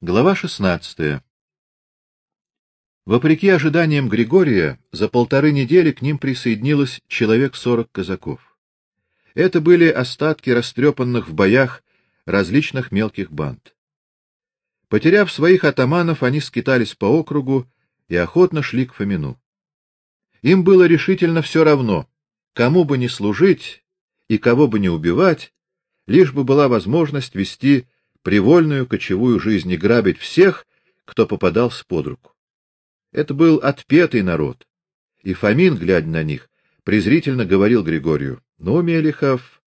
Глава 16. Вопреки ожиданиям Григория, за полторы недели к ним присоединилось человек сорок казаков. Это были остатки растрепанных в боях различных мелких банд. Потеряв своих атаманов, они скитались по округу и охотно шли к Фомину. Им было решительно все равно, кому бы ни служить и кого бы ни убивать, лишь бы была возможность вести привольную кочевую жизнь и грабить всех, кто попадался под руку. Это был отпетый народ. И Фомин, глядя на них, презрительно говорил Григорию: "Ну, Мелихов,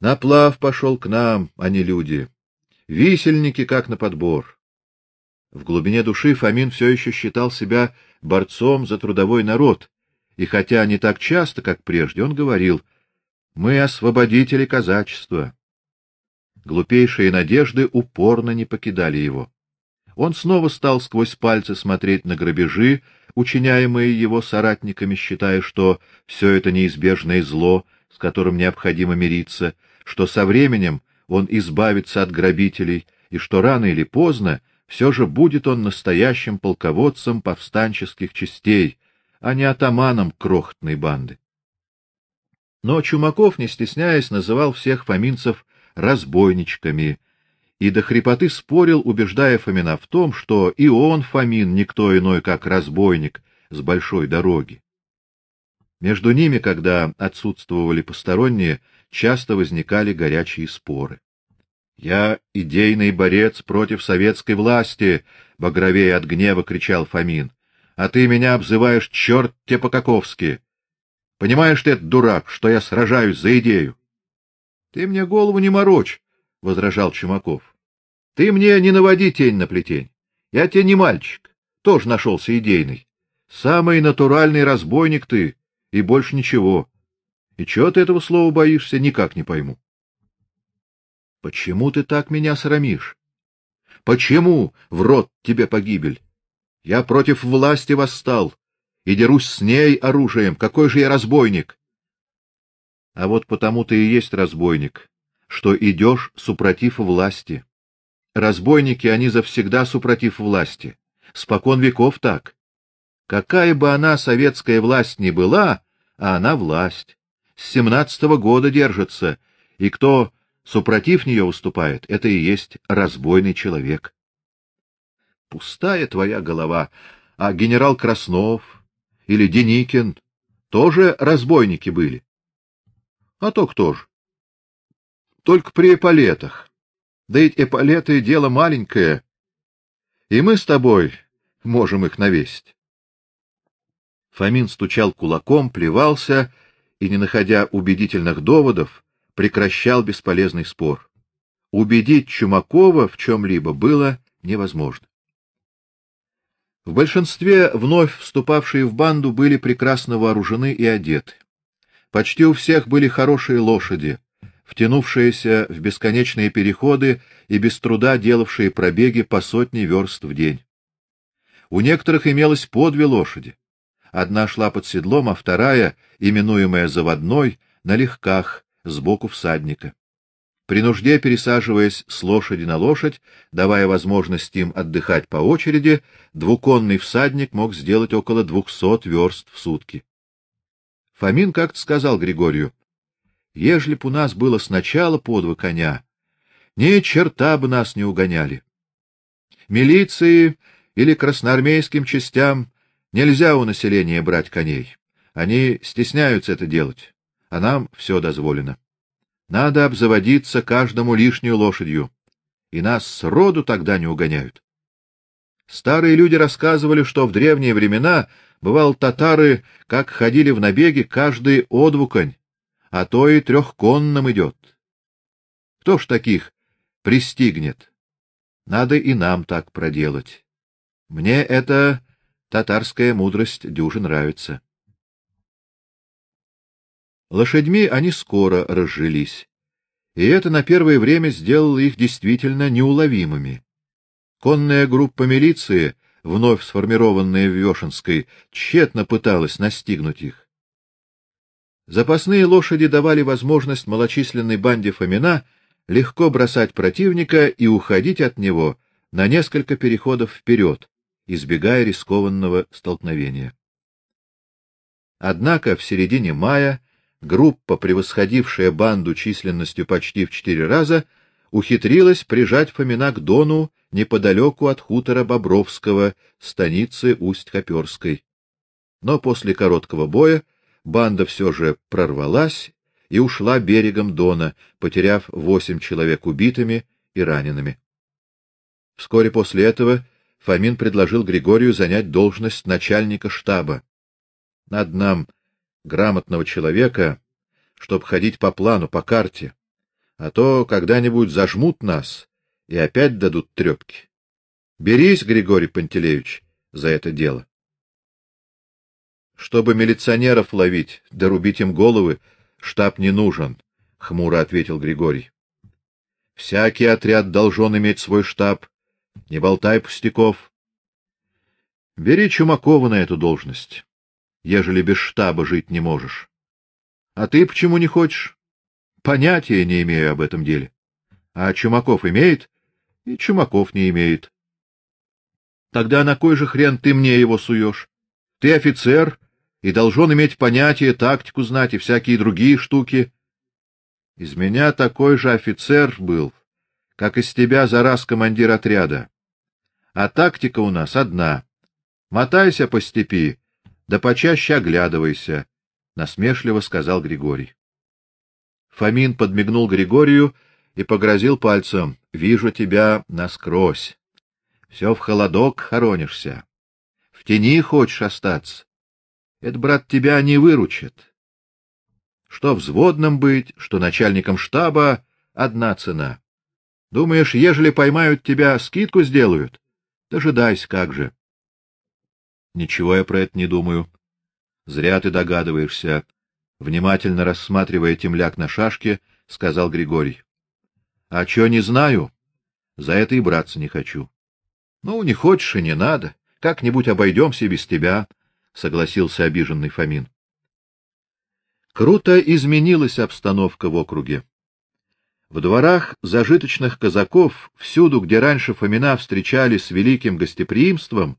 наплав пошел к нам, а не люди. Висельники как на подбор". В глубине души Фомин все еще считал себя борцом за трудовой народ, и хотя не так часто, как прежде, он говорил: "Мы освободители казачества". Глупейшие надежды упорно не покидали его. Он снова стал сквозь пальцы смотреть на грабежи, учиняемые его соратниками, считая, что все это неизбежное зло, с которым необходимо мириться, что со временем он избавится от грабителей и что рано или поздно все же будет он настоящим полководцем повстанческих частей, а не атаманом крохотной банды. Но Чумаков, не стесняясь, называл всех фаминцев разбойничками, и до хрипоты спорил, убеждая Фомина в том, что и он, Фомин, никто иной, как разбойник с большой дороги. Между ними, когда отсутствовали посторонние, часто возникали горячие споры. Я идейный борец против советской власти, багровее от гнева кричал Фомин. А ты меня обзываешь черт те по-каковски. Понимаешь ты, этот дурак, что я сражаюсь за идею? Ты мне голову не морочь, возражал Чумаков. Ты мне не наводи тень на плетень. Я тебе не мальчик, тоже нашелся идейный. Самый натуральный разбойник ты, и больше ничего. И чего ты этого слова боишься, никак не пойму. Почему ты так меня срамишь? Почему в рот тебе погибель? Я против власти восстал и дерусь с ней оружием. Какой же я разбойник? А вот потому ты и есть разбойник, что идешь супротив власти. Разбойники они завсегда супротив власти. Спокон веков так. Какая бы она советская власть ни была, а она власть. С семнадцатого года держится, и кто супротив нее выступает, это и есть разбойный человек. Пустая твоя голова, а генерал Краснов или Деникин тоже разбойники были. А то кто ж? Только при эполетах. Да ведь эполеты — дело маленькое, и мы с тобой можем их навесить. Фомин стучал кулаком, плевался и, не находя убедительных доводов, прекращал бесполезный спор. Убедить Чумакова в чем-либо было невозможно. В большинстве вновь вступавшие в банду были прекрасно вооружены и одеты. Почти у всех были хорошие лошади, втянувшиеся в бесконечные переходы и без труда делавшие пробеги по сотне верст в день. У некоторых имелось по две лошади. Одна шла под седлом, а вторая, именуемая заводной, на легках, сбоку всадника. При нужде пересаживаясь с лошади на лошадь, давая возможность им отдыхать по очереди, двуконный всадник мог сделать около двухсот верст в сутки. Фомин как-то сказал Григорию: "Ежели б у нас было сначала по два коня, ни черта бы нас не угоняли. Милиции или красноармейским частям нельзя у населения брать коней. Они стесняются это делать, а нам все дозволено. Надо обзаводиться каждому лишнюю лошадью, и нас сроду тогда не угоняют. Старые люди рассказывали, что в древние времена бывал татары, как ходили в набеги каждый одвуконь, а то и трехконным идет. Кто ж таких пристигнет? Надо и нам так проделать. Мне эта татарская мудрость дюже нравится. Лошадьми они скоро разжились, и это на первое время сделало их действительно неуловимыми. Конная группа милиции, вновь сформированная в Вешенской, тщетно пыталась настигнуть их. Запасные лошади давали возможность малочисленной банде Фомина легко бросать противника и уходить от него на несколько переходов вперед, избегая рискованного столкновения. Однако в середине мая группа, превосходившая банду численностью почти в четыре раза, ухитрилась прижать Фомина к Дону неподалеку от хутора Бобровского, станицы Усть-Хоперской. Но после короткого боя банда все же прорвалась и ушла берегом Дона, потеряв восемь человек убитыми и ранеными. Вскоре после этого Фомин предложил Григорию занять должность начальника штаба. Над нам грамотного человека, чтоб ходить по плану, по карте, а то когда-нибудь зажмут нас и опять дадут трепки. Берись, Григорий Пантелеевич, за это дело. Чтобы милиционеров ловить, дорубить им головы, штаб не нужен, хмуро ответил Григорий. Всякий отряд должен иметь свой штаб. Не болтай пустяков. Бери Чумакова на эту должность, ежели без штаба жить не можешь. А ты почему не хочешь? Понятия не имею об этом деле. А Чумаков имеет, и Чумаков не имеет. Тогда на кой же хрен ты мне его суешь? Ты офицер и должен иметь понятие, тактику знать и всякие другие штуки. Из меня такой же офицер был, как из тебя за раз командир отряда. А тактика у нас одна. Мотайся по степи, да почаще оглядывайся, насмешливо сказал Григорий. Фомин подмигнул Григорию и погрозил пальцем: "Вижу тебя насквозь. Все в холодок хоронишься. В тени хочешь остаться. Это брат тебя не выручит. Что взводным быть, что начальником штаба одна цена. Думаешь, ежели поймают тебя, скидку сделают? Дожидайся, как же. Ничего я про это не думаю. Зря ты догадываешься, внимательно рассматривая темляк на шашке, сказал Григорий. А что не знаю, за это и браться не хочу. Ну, не хочешь и не надо, как-нибудь обойдемся без тебя, согласился обиженный Фомин. Круто изменилась обстановка в округе. В дворах зажиточных казаков, всюду, где раньше Фомина встречали с великим гостеприимством,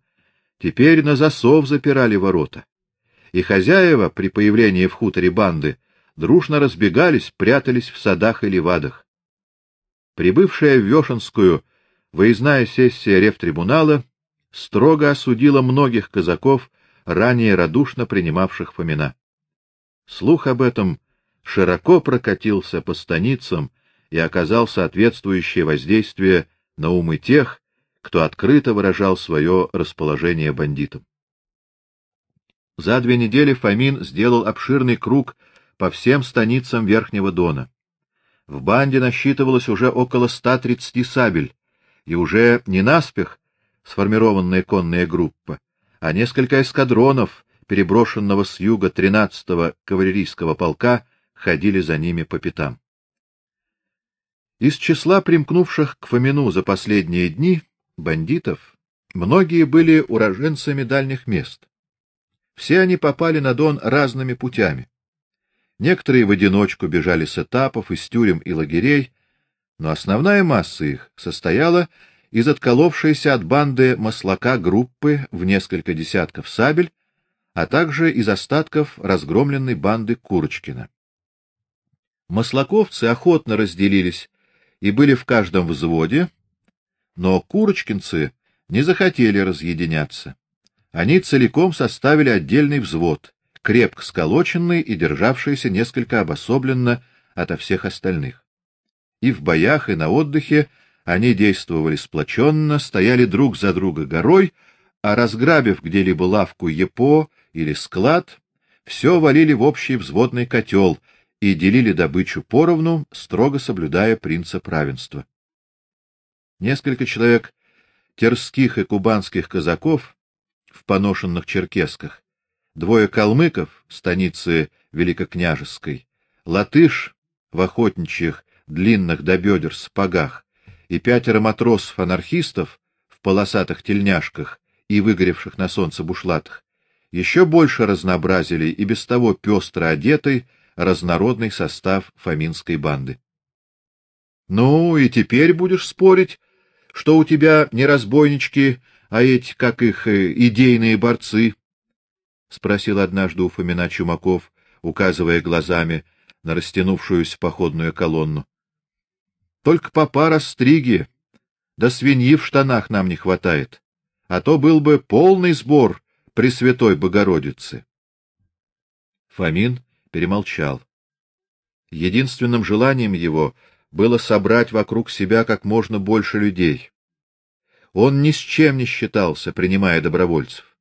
теперь на засов запирали ворота. И хозяева при появлении в хуторе банды дружно разбегались, прятались в садах и левадах. Прибывшая в Вешенскую выездная сессия рефтрибунала строго осудила многих казаков, ранее радушно принимавших Фомина. Слух об этом широко прокатился по станицам и оказал соответствующее воздействие на умы тех, кто открыто выражал свое расположение бандитам. За две недели Фомин сделал обширный круг по всем станицам Верхнего Дона. В банде насчитывалось уже около 130 сабель, и уже не наспех сформированная конная группа, а несколько эскадронов, переброшенного с юга 13-го кавалерийского полка, ходили за ними по пятам. Из числа примкнувших к Фомину за последние дни бандитов многие были уроженцами дальних мест. Все они попали на Дон разными путями. Некоторые в одиночку бежали с этапов, из тюрем и лагерей, но основная масса их состояла из отколовшейся от банды маслака группы в несколько десятков сабель, а также из остатков разгромленной банды Курочкина. Маслаковцы охотно разделились и были в каждом взводе, но курочкинцы не захотели разъединяться. Они целиком составили отдельный взвод, крепко сколоченный и державшийся несколько обособленно ото всех остальных. И в боях, и на отдыхе они действовали сплоченно, стояли друг за друга горой, а разграбив где-либо лавку епо или склад, все валили в общий взводный котел — и делили добычу поровну, строго соблюдая принцип равенства. Несколько человек терских и кубанских казаков в поношенных черкесках, двое калмыков в станице Великокняжеской, латыш в охотничьих длинных до бедер сапогах и пятеро матросов-анархистов в полосатых тельняшках и выгоревших на солнце бушлатах еще больше разнообразили и без того пестро одетый разнородный состав фаминской банды. Ну и теперь будешь спорить, что у тебя не разбойнички, а эти, как их, э, идейные борцы? — спросил однажды у Фомина Чумаков, указывая глазами на растянувшуюся походную колонну. — Только попа растриги, да свиньи в штанах нам не хватает, а то был бы полный сбор Пресвятой Богородицы. Фомин перемолчал. Единственным желанием его было собрать вокруг себя как можно больше людей. Он ни с чем не считался, принимая добровольцев.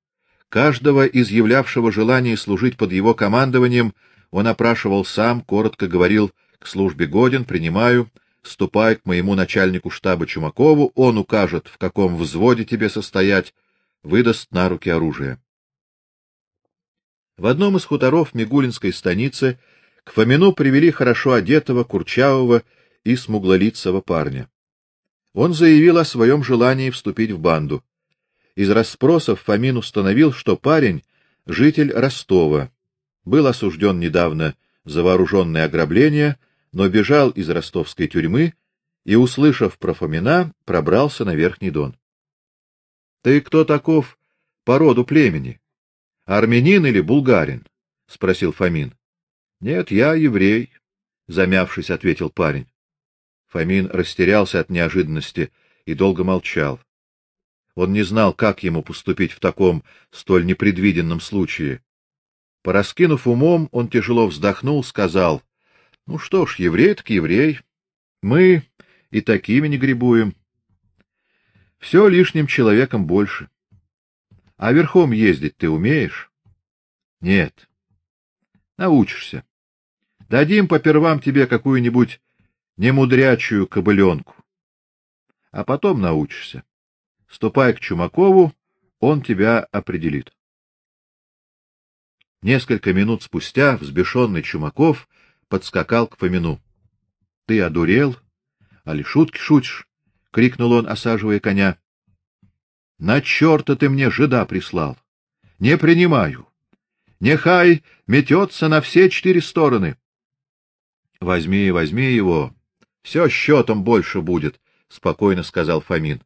Каждого из являвшего желание служить под его командованием он опрашивал сам, коротко говорил: "К службе годен, принимаю, ступай к моему начальнику штаба Чумакову, он укажет, в каком взводе тебе состоять, выдаст на руки оружие". В одном из хуторов Мигулинской станицы к Фомину привели хорошо одетого, курчавого и смуглолицего парня. Он заявил о своем желании вступить в банду. Из расспросов Фомин установил, что парень житель Ростова, был осужден недавно за вооруженное ограбление, но бежал из ростовской тюрьмы и, услышав про Фомина, пробрался на Верхний Дон. Ты кто таков по роду племени? Армянин или булгарин? спросил Фомин. Нет, я еврей, замявшись, ответил парень. Фомин растерялся от неожиданности и долго молчал. Он не знал, как ему поступить в таком столь непредвиденном случае. Пораскинув умом, он тяжело вздохнул, сказал: "Ну что ж, еврей так еврей. Мы и такими не гребуем. Все лишним человеком больше. А верхом ездить ты умеешь? Нет. Научишься. Дадим по первам тебе какую-нибудь немудрячую кобыленку. А потом научишься. Ступай к Чумакову, он тебя определит. Несколько минут спустя взбешенный Чумаков подскакал к Фомину. — Ты одурел? Али шутки шутишь? — крикнул он, осаживая коня. — На черта ты мне жида прислал! Не принимаю! Нехай метется на все четыре стороны! — Возьми, возьми его, все счетом больше будет, спокойно сказал Фомин.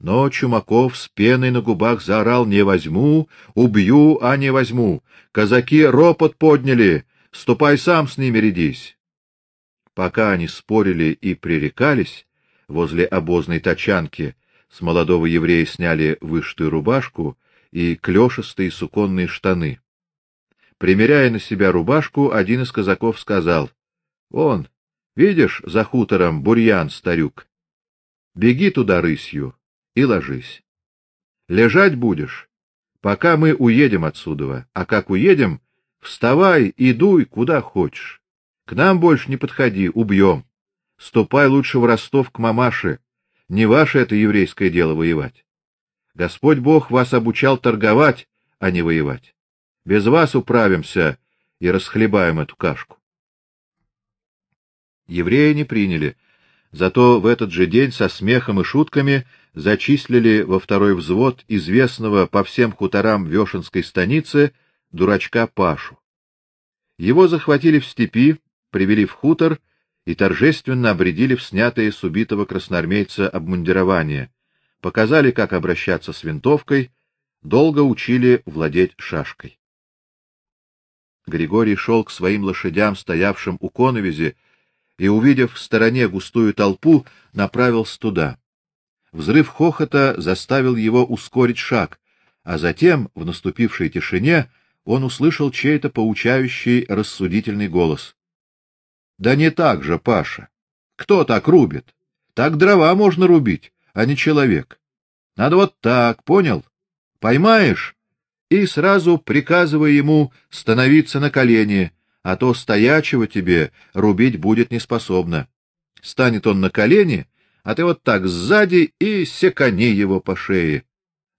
Но Чумаков с пеной на губах заорал: "Не возьму, убью, а не возьму. Казаки ропот подняли, ступай сам с ними рядись". Пока они спорили и пререкались, возле обозной тачанки с молодого еврея сняли вышитую рубашку и клёшистые суконные штаны. Примеряя на себя рубашку, один из казаков сказал: "Вон, Видишь, за хутором бурьян старюк. Беги туда рысью и ложись. Лежать будешь, пока мы уедем отсюда, а как уедем, вставай и дуй куда хочешь. К нам больше не подходи, убьем. Ступай лучше в Ростов к мамаше. Не ваше это еврейское дело воевать. Господь Бог вас обучал торговать, а не воевать. Без вас управимся и расхлебаем эту кашку. Евреи не приняли, зато в этот же день со смехом и шутками зачислили во второй взвод известного по всем хуторам Вешенской станицы дурачка Пашу. Его захватили в степи, привели в хутор и торжественно обредили в снятое с убитого красноармейца обмундирование, показали, как обращаться с винтовкой, долго учили владеть шашкой. Григорий шел к своим лошадям, стоявшим у коновизи, и, увидев в стороне густую толпу, направился туда. Взрыв хохота заставил его ускорить шаг, а затем, в наступившей тишине, он услышал чей-то поучающий, рассудительный голос. Да не так же, Паша. Кто так рубит? Так дрова можно рубить, а не человек. Надо вот так, понял? Поймаешь и сразу приказывай ему становиться на колени, а то стоячего тебе рубить будет неспособно. Станет он на колени, а ты вот так сзади и секани его по шее.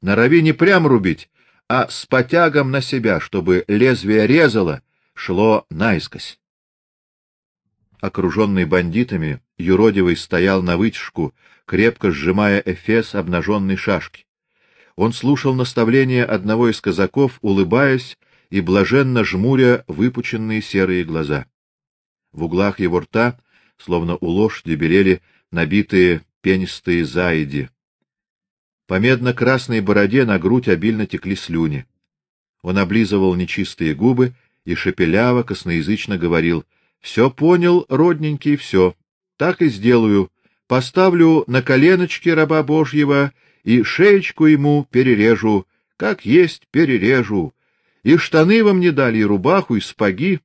Норови не прям рубить, а с потягом на себя, чтобы лезвие резало, шло наискось. Окруженный бандитами, юродивый стоял на вытяжку, крепко сжимая эфес обнаженной шашки. Он слушал наставления одного из казаков, улыбаясь и блаженно жмуря выпученные серые глаза. В углах его рта, словно у лошади, белели набитые пенистые заиди. По медно-красной бороде на грудь обильно текли слюни. Он облизывал нечистые губы и шепеляво, косноязычно говорил: "Все понял, родненький, все. Так и сделаю. Поставлю на коленочки раба Божьего и шеечку ему перережу, как есть перережу. И штаны вам не дали, и рубаху, и спаги.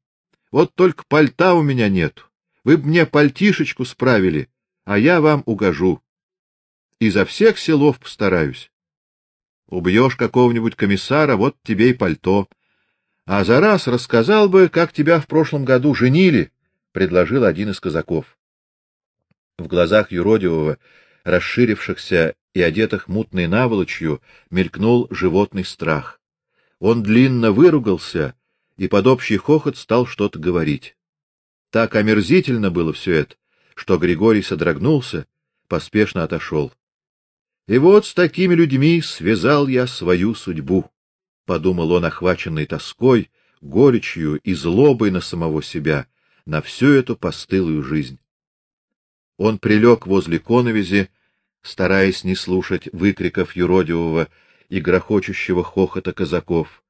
Вот только пальта у меня нет. Вы б мне пальтишечку справили, а я вам угожу. Изо всех силов постараюсь. Убьешь какого-нибудь комиссара, вот тебе и пальто. А за раз рассказал бы, как тебя в прошлом году женили, предложил один из казаков. В глазах юродивого, расширившихся и одетых мутной наволочью, мелькнул животный страх. Он длинно выругался и под общий хохот стал что-то говорить. Так омерзительно было все это, что Григорий содрогнулся, поспешно отошел. И вот с такими людьми связал я свою судьбу, подумал он, охваченный тоской, горечью и злобой на самого себя, на всю эту постылую жизнь. Он прилег возле коновизи, стараясь не слушать выкриков юродивого и грохочущего хохота казаков.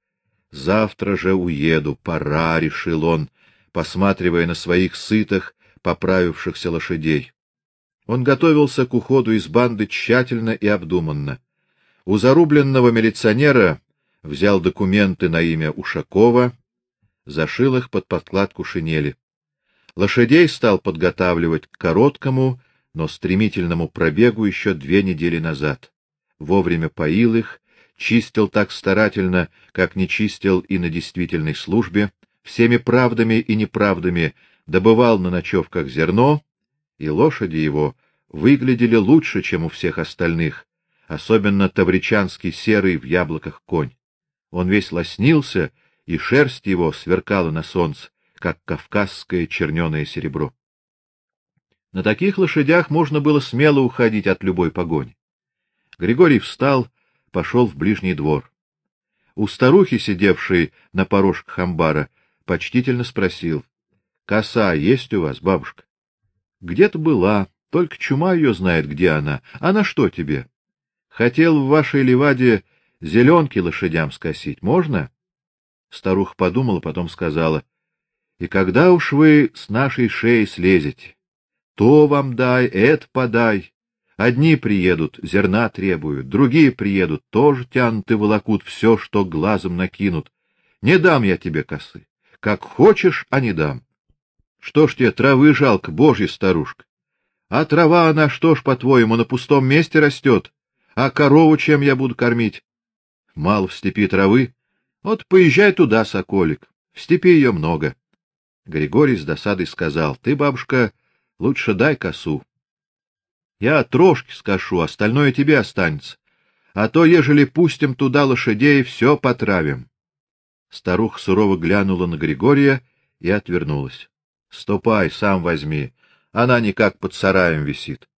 Завтра же уеду, пора, решил он, посматривая на своих сытых, поправившихся лошадей. Он готовился к уходу из банды тщательно и обдуманно. У зарубленного милиционера взял документы на имя Ушакова, зашил их под подкладку шинели. Лошадей стал подготавливать к короткому, но стремительному пробегу еще две недели назад. Вовремя поил их, чистил так старательно, как не чистил и на действительной службе, всеми правдами и неправдами добывал на ночевках зерно, и лошади его выглядели лучше, чем у всех остальных, особенно тавричанский серый в яблоках конь. Он весь лоснился, и шерсть его сверкала на солнце, как кавказское черненое серебро. На таких лошадях можно было смело уходить от любой погони. Григорий встал, пошел в ближний двор. У старухи, сидевшей на порожках амбара, почтительно спросил: "Коса есть у вас, бабушка?" Где-то была, только чума ее знает, где она. А на что тебе? Хотел в вашей леваде зеленки лошадям скосить, можно? Старуха подумала, потом сказала: "И когда уж вы с нашей шеи слезете, то вам дай, это подай. Одни приедут, зерна требуют, другие приедут, тоже тянут и волокут все, что глазом накинут. Не дам я тебе косы. Как хочешь, а не дам. Что ж тебе травы жалко, божья старушка? А трава она что ж, по-твоему, на пустом месте растет? А корову чем я буду кормить? Мало в степи травы. Вот поезжай туда, соколик. В степи ее много. Григорий с досадой сказал: "Ты, бабушка, лучше дай косу. Я трошки скошу, остальное тебе останется. А то, ежели пустим туда лошадей, все потравим". Старуха сурово глянула на Григория и отвернулась. Ступай, сам возьми. Она никак под сараем висит.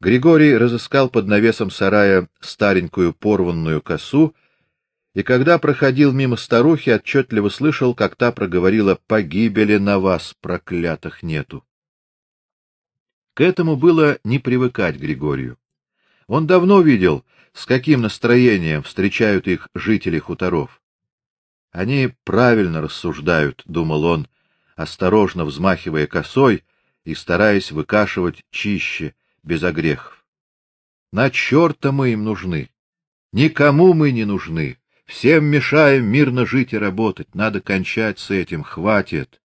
Григорий разыскал под навесом сарая старенькую порванную косу, и когда проходил мимо старухи, отчетливо слышал, как та проговорила: "Погибели на вас, проклятых нету". К этому было не привыкать Григорию. Он давно видел, с каким настроением встречают их жители хуторов. Они правильно рассуждают, думал он, осторожно взмахивая косой и стараясь выкашивать чище, без огрехов. На черта мы им нужны. Никому мы не нужны. Всем мешаем мирно жить и работать. Надо кончать с этим, хватит.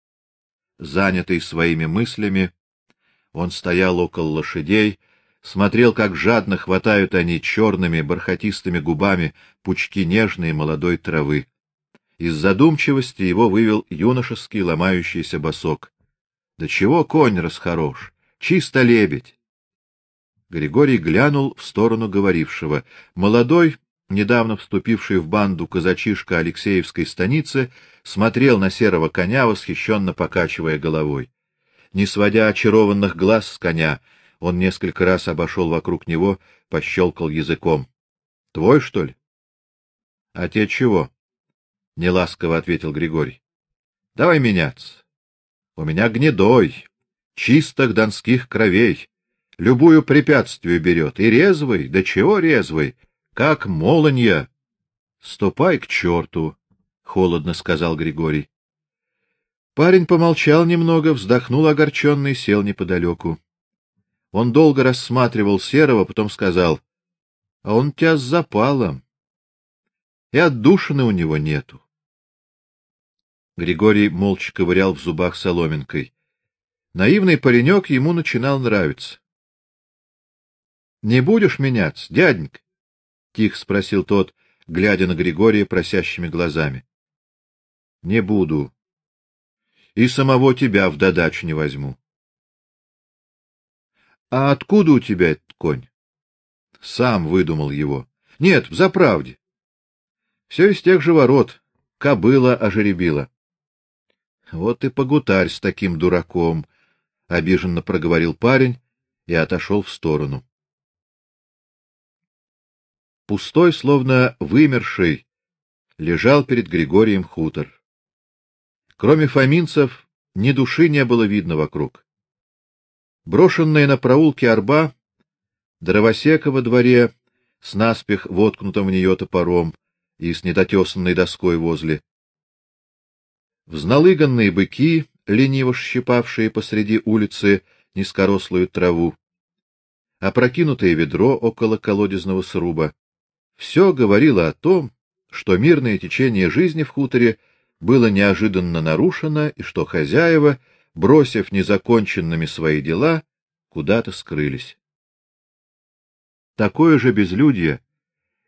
Занятый своими мыслями, он стоял около лошадей, смотрел, как жадно хватают они черными бархатистыми губами пучки нежной молодой травы. Из задумчивости его вывел юношеский ломающийся босок. Да чего конь расхорош, чисто лебедь. Григорий глянул в сторону говорившего. Молодой, недавно вступивший в банду казачишка Алексеевской станицы, смотрел на серого коня, восхищенно покачивая головой. Не сводя очарованных глаз с коня, он несколько раз обошел вокруг него, пощелкал языком. Твой, что ли? А те чего? неласково ответил Григорий. Давай меняться. У меня гнедой, чистых донских кровей, любую препятствие берет, и резвый, да чего резвый, как молонья. Ступай к черту, — холодно сказал Григорий. Парень помолчал немного, вздохнул огорченный, сел неподалеку. Он долго рассматривал Серого, потом сказал, — А он тебя с запалом. И отдушины у него нету. Григорий молча ковырял в зубах соломинкой. Наивный паренек ему начинал нравиться. — Не будешь меняться, дяденька? — тихо спросил тот, глядя на Григория просящими глазами. — Не буду. И самого тебя в додачу не возьму. — А откуда у тебя этот конь? — Сам выдумал его. — Нет, в заправде. Все из тех же ворот. Кобыла ожеребила. — Вот и погутарь с таким дураком, — обиженно проговорил парень и отошел в сторону. Пустой, словно вымерший, лежал перед Григорием хутор. Кроме фаминцев, ни души не было видно вокруг. Брошенная на проулке арба, дровосека во дворе с наспех воткнутым в нее топором и с недотесанной доской возле, Взналыганные быки, лениво щипавшие посреди улицы низкорослую траву, опрокинутое ведро около колодезного сруба. Все говорило о том, что мирное течение жизни в хуторе было неожиданно нарушено и что хозяева, бросив незаконченными свои дела, куда-то скрылись. Такое же безлюдье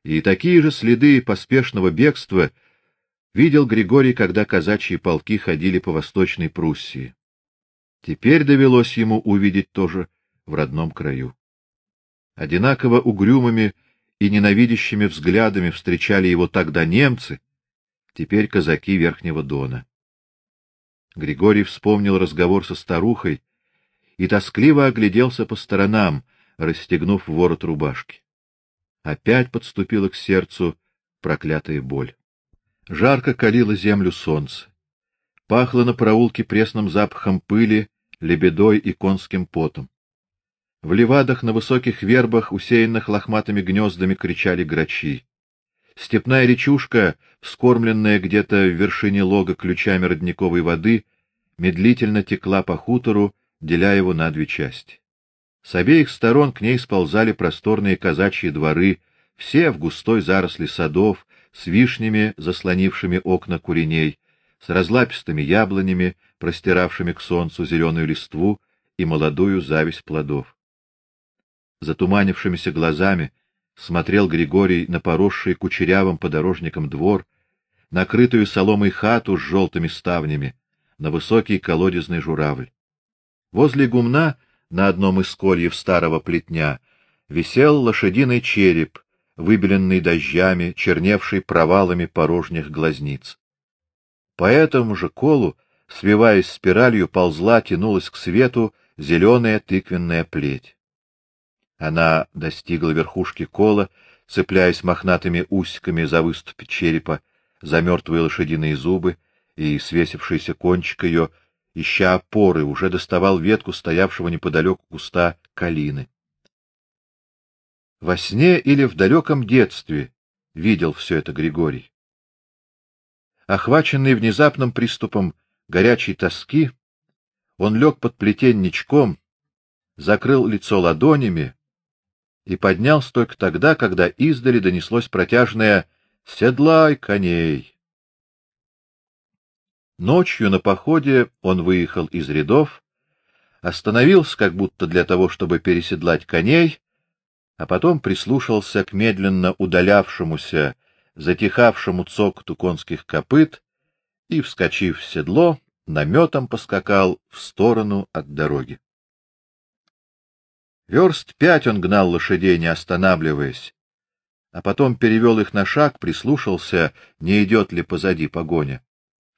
и такие же следы поспешного бегства видел Григорий, когда казачьи полки ходили по Восточной Пруссии. Теперь довелось ему увидеть тоже в родном краю. Одинаково угрюмыми и ненавидящими взглядами встречали его тогда немцы, теперь казаки Верхнего Дона. Григорий вспомнил разговор со старухой и тоскливо огляделся по сторонам, расстегнув ворот рубашки. Опять подступила к сердцу проклятая боль. Жарко калило землю солнце. Пахло на проулке пресным запахом пыли, лебедой и конским потом. В левадах на высоких вербах, усеянных лохматыми гнездами, кричали грачи. Степная речушка, вскормленная где-то в вершине лога ключами родниковой воды, медлительно текла по хутору, деля его на две части. С обеих сторон к ней сползали просторные казачьи дворы, все в густой заросли садов, с вишнями, заслонившими окна куреней, с разлапистыми яблонями, простиравшими к солнцу зеленую листву и молодую зависть плодов. Затуманившимися глазами смотрел Григорий на поросший кучерявым подорожником двор, накрытую соломой хату с желтыми ставнями, на высокий колодезный журавль. Возле гумна, на одном из кольев старого плетня, висел лошадиный череп выбеленный дождями, черневший провалами порожних глазниц. По этому же колу, свиваясь спиралью, ползла, тянулась к свету зеленая тыквенная плеть. Она достигла верхушки кола, цепляясь мохнатыми усиками за выступы черепа, за мертвые лошадиные зубы, и свесившийся кончик ее, ища опоры, уже доставал ветку стоявшего неподалеку куста калины. Во сне или в далеком детстве видел все это Григорий. Охваченный внезапным приступом горячей тоски, он лег под плетенничком, закрыл лицо ладонями и поднялся только тогда, когда издали донеслось протяжное «Седлай коней!». Ночью на походе он выехал из рядов, остановился как будто для того, чтобы переседлать коней, а потом прислушался к медленно удалявшемуся, затихавшему цокоту конских копыт и, вскочив в седло, наметом поскакал в сторону от дороги. Верст пять он гнал лошадей, не останавливаясь, а потом перевел их на шаг, прислушался, не идет ли позади погоня.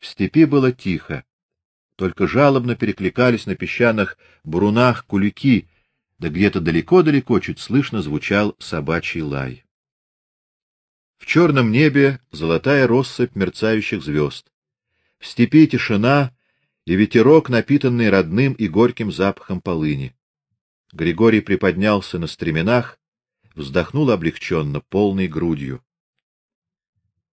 В степи было тихо, только жалобно перекликались на песчаных брунах кулики, да где-то далеко-далеко чуть слышно звучал собачий лай. В черном небе золотая россыпь мерцающих звезд. В степи тишина и ветерок, напитанный родным и горьким запахом полыни. Григорий приподнялся на стременах, вздохнул облегченно, полной грудью.